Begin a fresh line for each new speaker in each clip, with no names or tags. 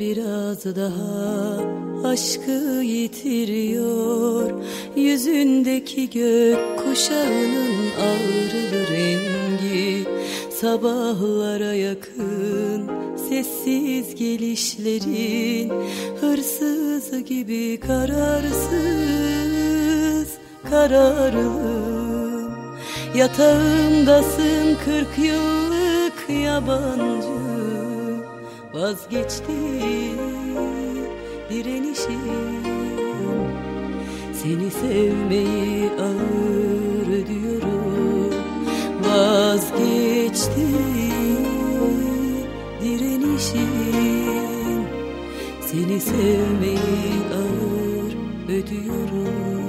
biraz daha aşkı yitiriyor. Yüzündeki gök kuşağının ağrılı rengi Sabahlara yakın sessiz gelişlerin Hırsız gibi kararsız kararlı Yatağımdasın kırk yıllık yabancı Vazgeçti direnişim. Seni sevmeyi ağır diyorum Vazgeçti direnişim. Seni sevmeyi ağır ödüyorum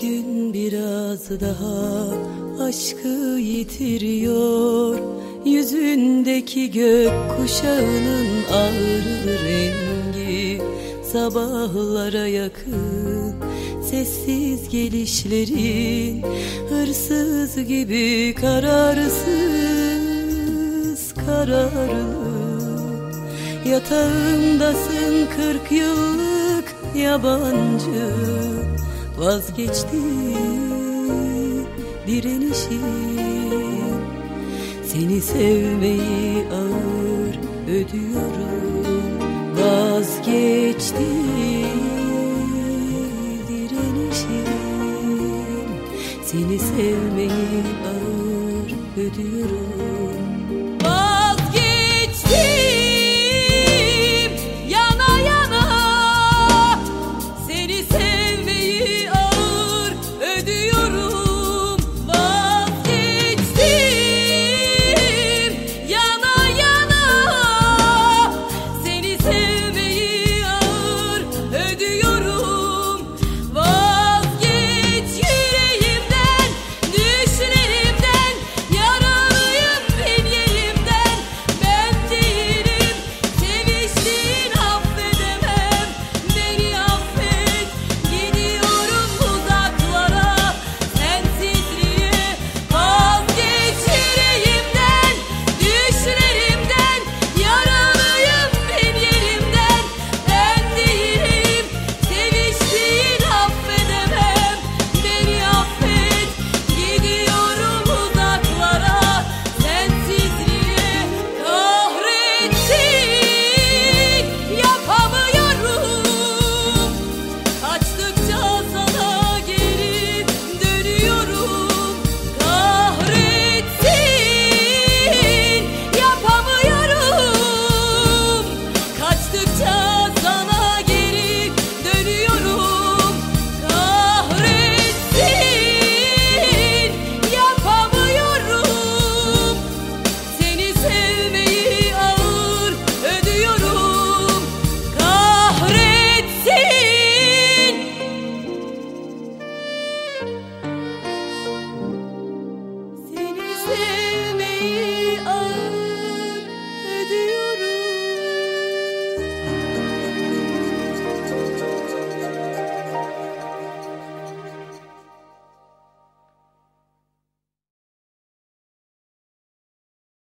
gün biraz daha aşkı yitiriyor. Yüzündeki gök kuşağının ağrılı rengi Sabahlara yakın. Sessiz gelişlerin Hırsız gibi kararsız kararlı. Yatağımdasın kırk yıllık yabancı vazgeçti direnişim. Seni sevmeyi ağır ödüyorum. Vazgeçti direnişim. Seni sevmeyi ağır ödüyorum. Vazgeçti.